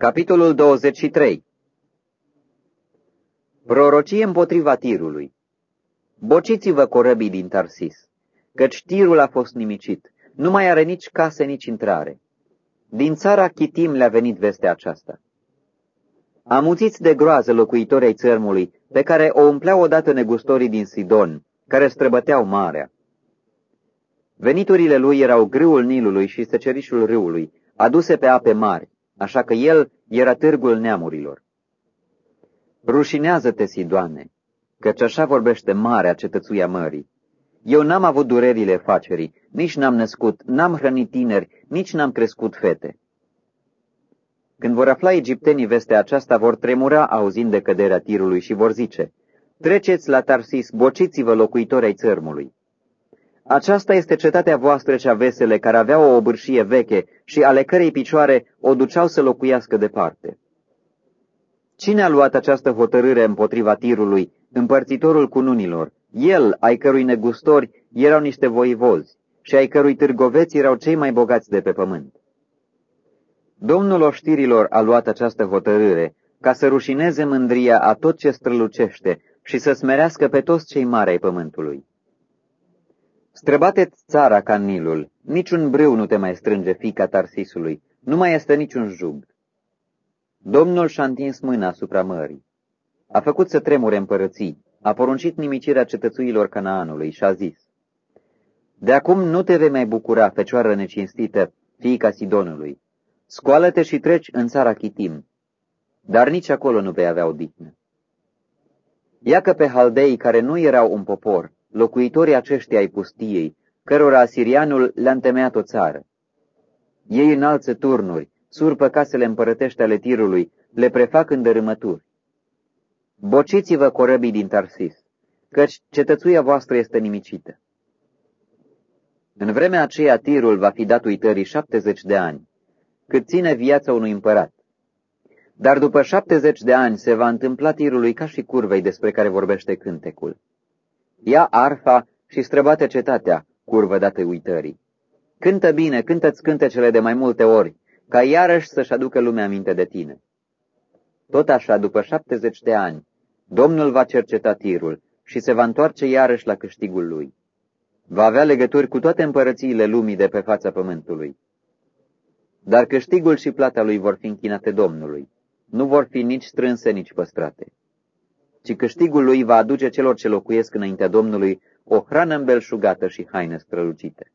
Capitolul 23 Prorocie împotriva tirului Bociți-vă corăbii din Tarsis, căci tirul a fost nimicit, nu mai are nici case, nici intrare. Din țara Chitim le-a venit vestea aceasta. Amuțiți de groază locuitorii ai țărmului, pe care o umpleau odată negustorii din Sidon, care străbăteau marea. Veniturile lui erau grâul Nilului și secerișul râului, aduse pe ape mari, așa că el era târgul neamurilor. Rușinează-te, Sidoane, căci așa vorbește marea cetățuia mării. Eu n-am avut durerile facerii, nici n-am născut, n-am hrănit tineri, nici n-am crescut fete. Când vor afla egiptenii vestea aceasta, vor tremura auzind de căderea tirului și vor zice, Treceți la Tarsis, bociți-vă locuitori ai țărmului. Aceasta este cetatea voastră cea vesele, care avea o obârșie veche și ale cărei picioare o duceau să locuiască departe. Cine a luat această hotărâre împotriva tirului, împărțitorul cununilor? El, ai cărui negustori erau niște voivozi și ai cărui târgoveți erau cei mai bogați de pe pământ. Domnul oștirilor a luat această hotărâre ca să rușineze mândria a tot ce strălucește și să smerească pe toți cei mari ai pământului. Străbateți țara ca Nilul, niciun brâu nu te mai strânge, fica Tarsisului, nu mai este niciun jug. Domnul și-a întins mâna asupra mării. A făcut să tremure împărății, a poruncit nimicirea cetățuilor Canaanului și a zis, De acum nu te vei mai bucura, fecioară necinstită, fiica Sidonului. Scoală-te și treci în țara Chitim, dar nici acolo nu vei avea odihnă. Ia că pe haldei care nu erau un popor, locuitorii aceștia ai pustiei, cărora asirianul le-a întemeiat o țară. Ei înalță turnuri, surpă casele împărătește ale tirului, le prefac în dărâmături. Bociți-vă corăbii din Tarsis, căci cetățuia voastră este nimicită. În vremea aceea tirul va fi dat uitării șaptezeci de ani, cât ține viața unui împărat. Dar după șaptezeci de ani se va întâmpla tirului ca și curvei despre care vorbește cântecul. Ia arfa și străbate cetatea, curvă dată uitării. Cântă bine, cântă-ți cântecele de mai multe ori, ca iarăși să-și aducă lumea aminte de tine. Tot așa, după șaptezeci de ani, Domnul va cerceta tirul și se va întoarce iarăși la câștigul lui. Va avea legături cu toate împărățiile lumii de pe fața pământului. Dar câștigul și plata lui vor fi închinate Domnului, nu vor fi nici strânse, nici păstrate. Ci câștigul lui va aduce celor ce locuiesc înaintea Domnului o hrană îmbelșugată și haine strălucite.